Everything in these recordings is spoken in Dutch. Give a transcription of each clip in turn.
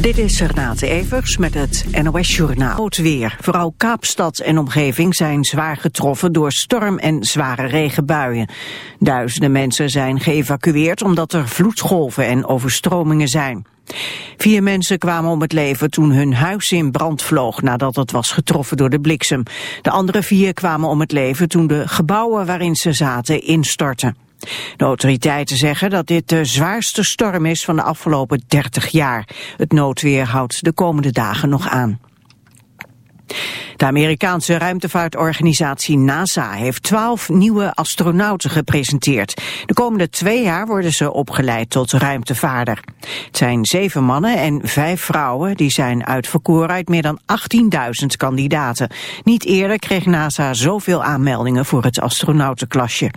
Dit is Renate Evers met het NOS Journaal. weer. Vooral Kaapstad en omgeving zijn zwaar getroffen door storm en zware regenbuien. Duizenden mensen zijn geëvacueerd omdat er vloedgolven en overstromingen zijn. Vier mensen kwamen om het leven toen hun huis in brand vloog nadat het was getroffen door de bliksem. De andere vier kwamen om het leven toen de gebouwen waarin ze zaten instortten. De autoriteiten zeggen dat dit de zwaarste storm is van de afgelopen 30 jaar. Het noodweer houdt de komende dagen nog aan. De Amerikaanse ruimtevaartorganisatie NASA heeft twaalf nieuwe astronauten gepresenteerd. De komende twee jaar worden ze opgeleid tot ruimtevaarder. Het zijn zeven mannen en vijf vrouwen die zijn uitverkoren uit meer dan 18.000 kandidaten. Niet eerder kreeg NASA zoveel aanmeldingen voor het astronautenklasje.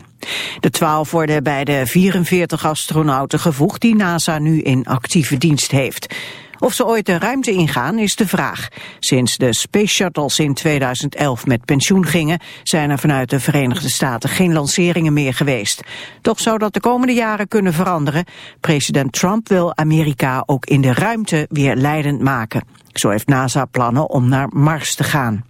De twaalf worden bij de 44 astronauten gevoegd die NASA nu in actieve dienst heeft. Of ze ooit de ruimte ingaan is de vraag. Sinds de Space Shuttles in 2011 met pensioen gingen... zijn er vanuit de Verenigde Staten geen lanceringen meer geweest. Toch zou dat de komende jaren kunnen veranderen. President Trump wil Amerika ook in de ruimte weer leidend maken. Zo heeft NASA plannen om naar Mars te gaan.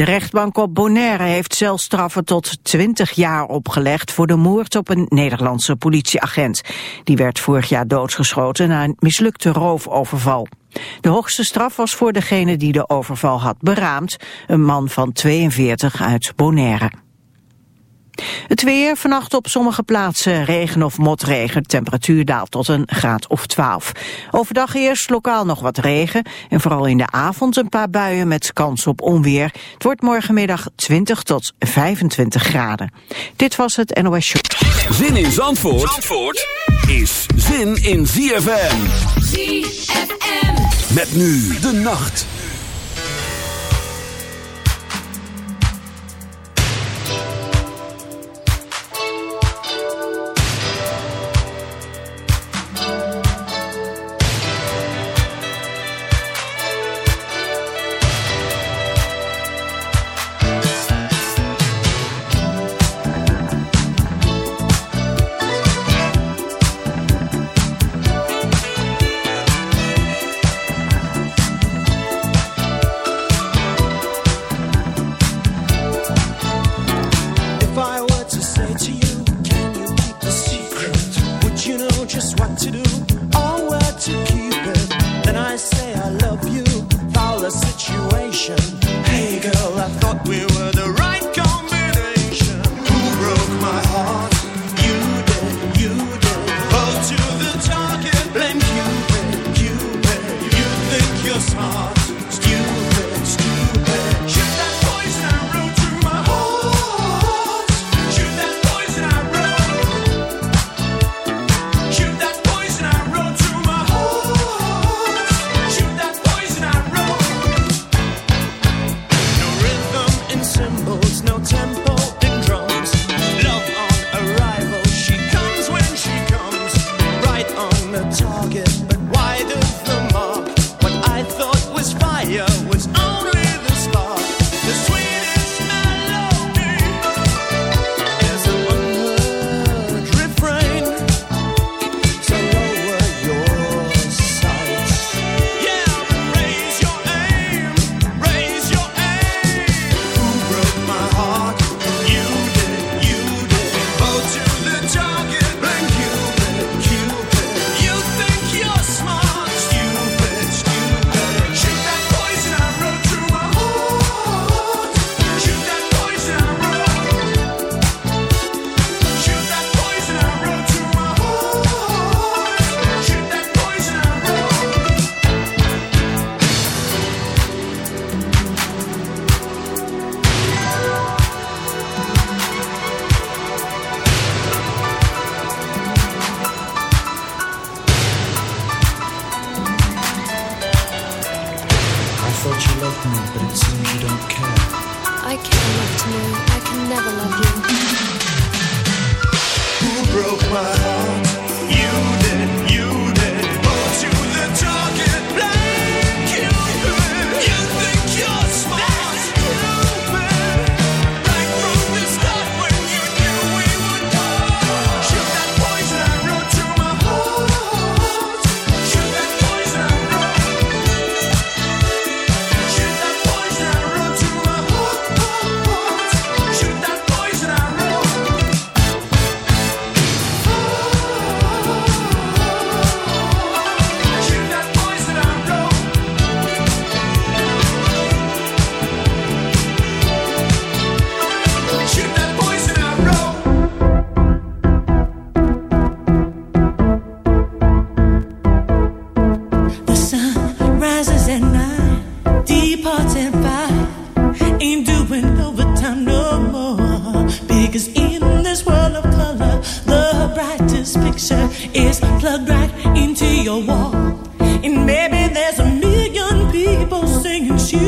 De rechtbank op Bonaire heeft celstraffen tot 20 jaar opgelegd voor de moord op een Nederlandse politieagent. Die werd vorig jaar doodgeschoten na een mislukte roofoverval. De hoogste straf was voor degene die de overval had beraamd, een man van 42 uit Bonaire. Het weer, vannacht op sommige plaatsen regen of motregen. Temperatuur daalt tot een graad of 12. Overdag eerst lokaal nog wat regen. En vooral in de avond een paar buien met kans op onweer. Het wordt morgenmiddag 20 tot 25 graden. Dit was het NOS Show. Zin in Zandvoort, Zandvoort is zin in ZFM. ZFM. Met nu de nacht.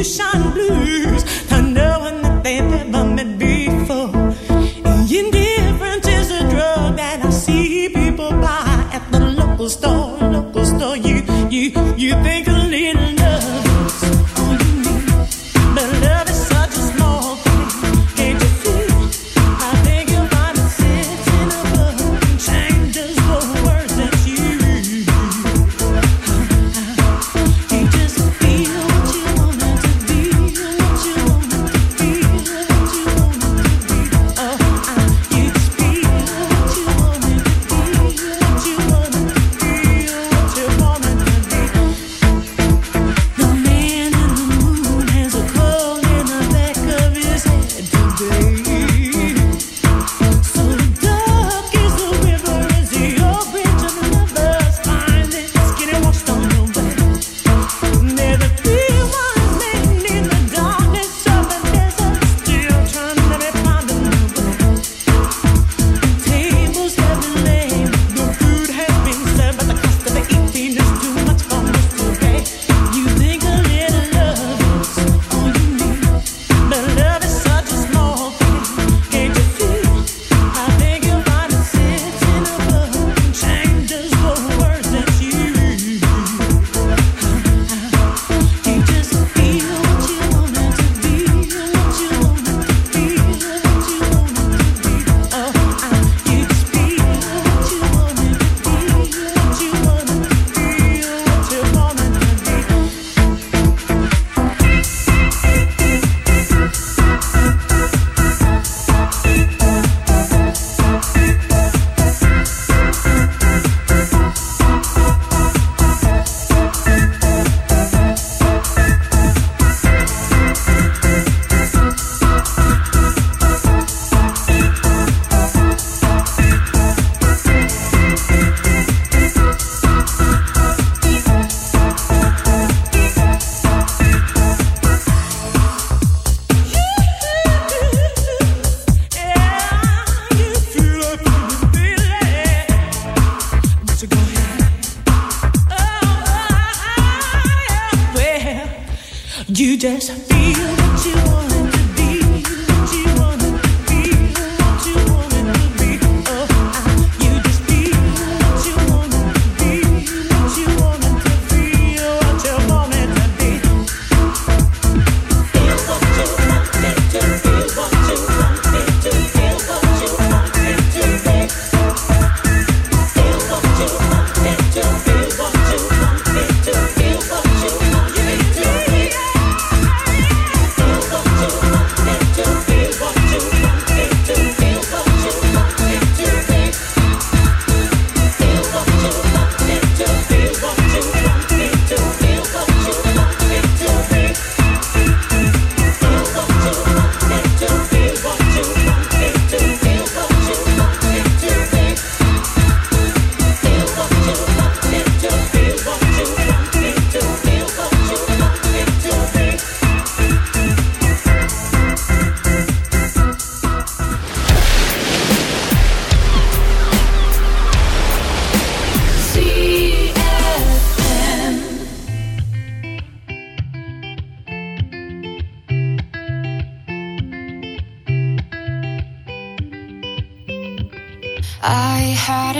shine blue.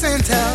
percentile.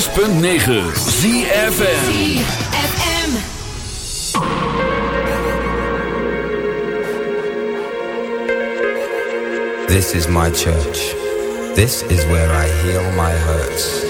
106.9 ZFN This is my church. This is where I heal my hurts.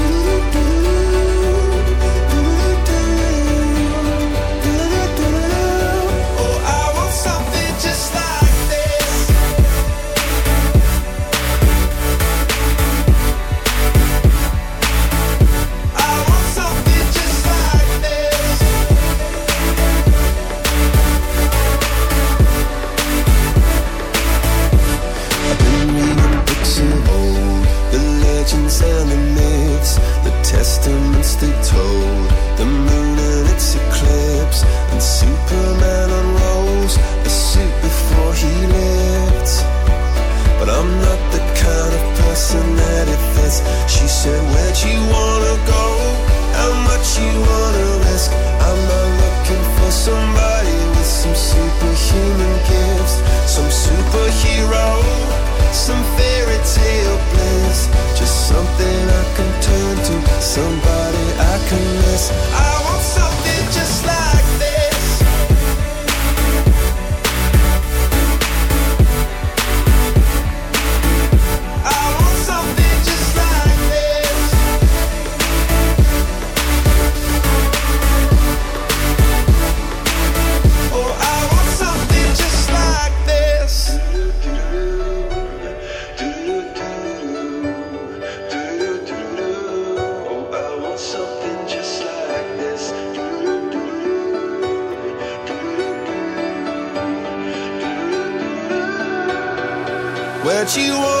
She you want.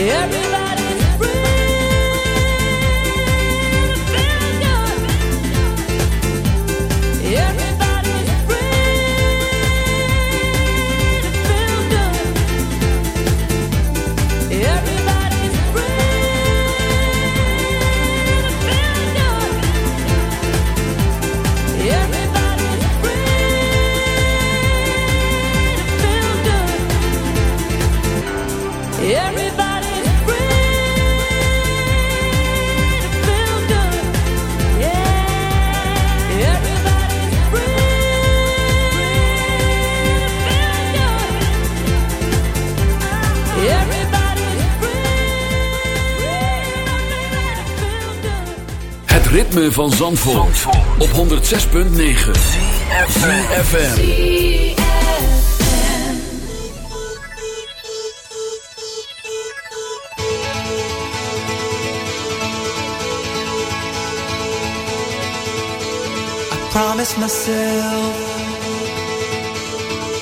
Every ritme van Zandvoort, Zandvoort. op 106.9 CFFM I promised myself.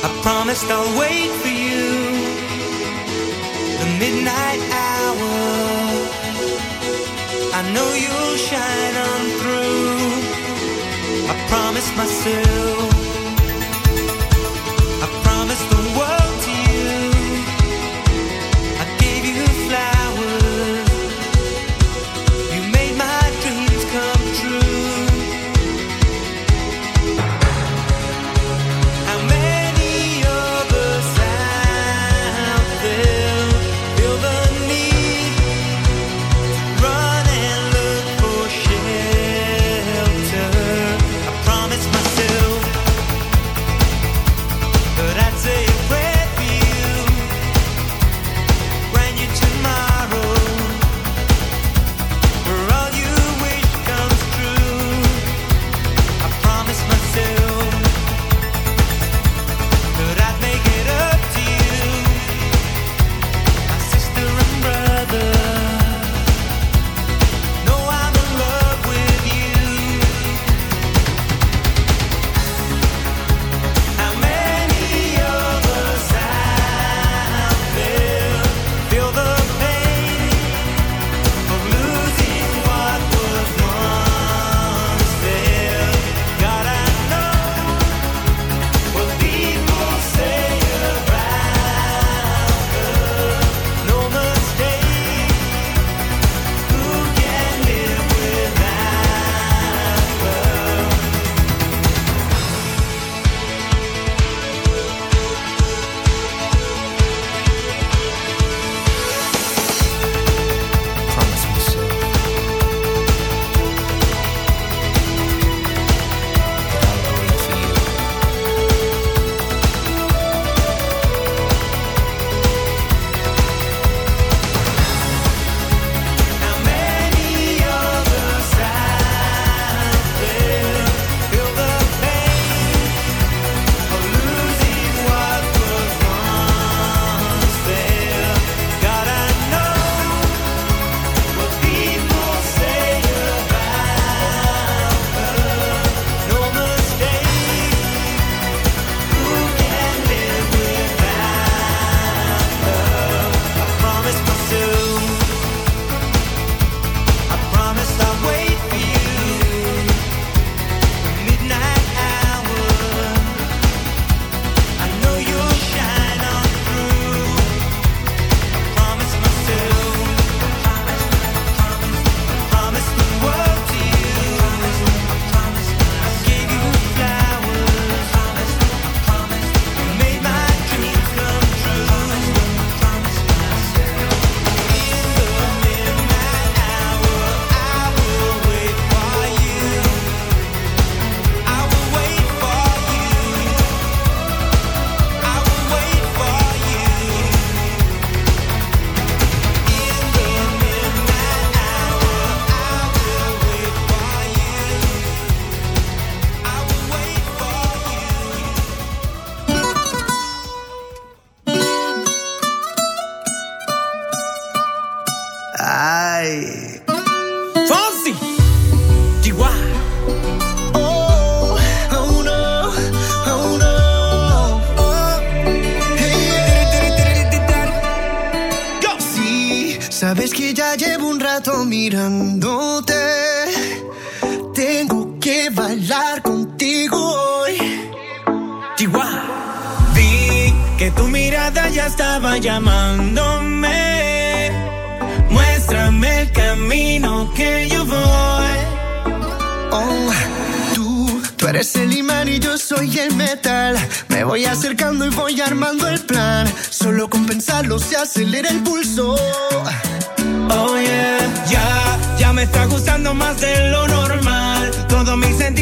I promised I'll wait for you. The midnight shine on through. I promised myself.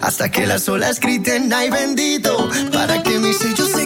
hasta que las olas griten ay bendito para que mis sellos se